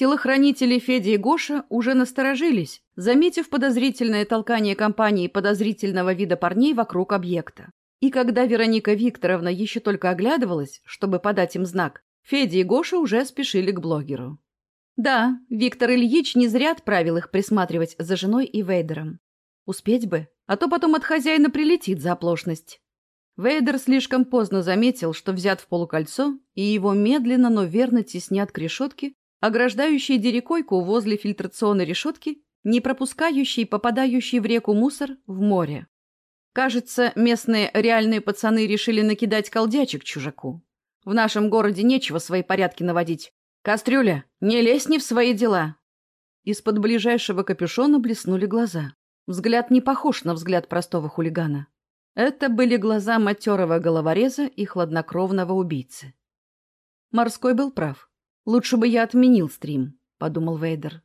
Телохранители Федя и Гоша уже насторожились, заметив подозрительное толкание компании подозрительного вида парней вокруг объекта. И когда Вероника Викторовна еще только оглядывалась, чтобы подать им знак, Федя и Гоша уже спешили к блогеру. Да, Виктор Ильич не зря отправил их присматривать за женой и Вейдером. Успеть бы, а то потом от хозяина прилетит за оплошность. Вейдер слишком поздно заметил, что взят в полукольцо, и его медленно, но верно теснят к решетке, ограждающей дерекойку возле фильтрационной решетки, не пропускающей попадающий в реку мусор в море. Кажется, местные реальные пацаны решили накидать колдячек чужаку. В нашем городе нечего свои порядки наводить. Кастрюля, не лезь не в свои дела. Из-под ближайшего капюшона блеснули глаза. Взгляд не похож на взгляд простого хулигана. Это были глаза матерого головореза и хладнокровного убийцы. Морской был прав. «Лучше бы я отменил стрим», — подумал Вейдер.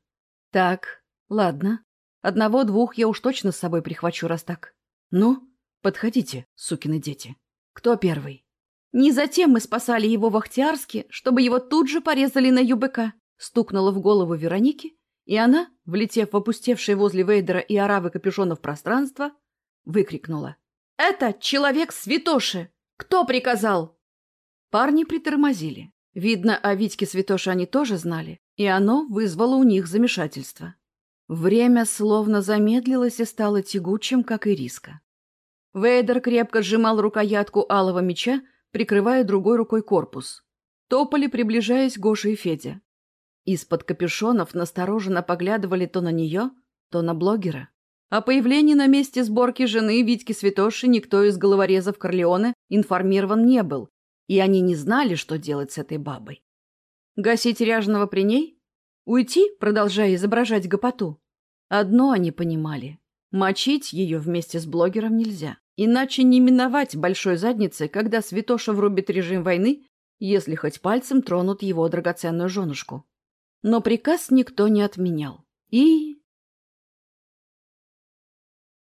«Так, ладно. Одного-двух я уж точно с собой прихвачу, раз так. Ну, подходите, сукины дети. Кто первый?» «Не затем мы спасали его в Ахтиарске, чтобы его тут же порезали на ЮБК», — стукнула в голову Вероники, и она, влетев в опустевшее возле Вейдера и оравы капюшонов пространство, выкрикнула. «Это человек святоши! Кто приказал?» Парни притормозили. Видно, о Витьке Святоше они тоже знали, и оно вызвало у них замешательство. Время словно замедлилось и стало тягучим, как и риска. Вейдер крепко сжимал рукоятку алого меча, прикрывая другой рукой корпус. Топали, приближаясь Гоша и Федя. Из-под капюшонов настороженно поглядывали то на нее, то на блогера. О появлении на месте сборки жены Витьки Святоши никто из головорезов Корлеоне информирован не был, и они не знали, что делать с этой бабой. Гасить ряженого при ней? Уйти, продолжая изображать гопоту? Одно они понимали. Мочить ее вместе с блогером нельзя. Иначе не миновать большой задницы, когда Святоша врубит режим войны, если хоть пальцем тронут его драгоценную женушку. Но приказ никто не отменял. И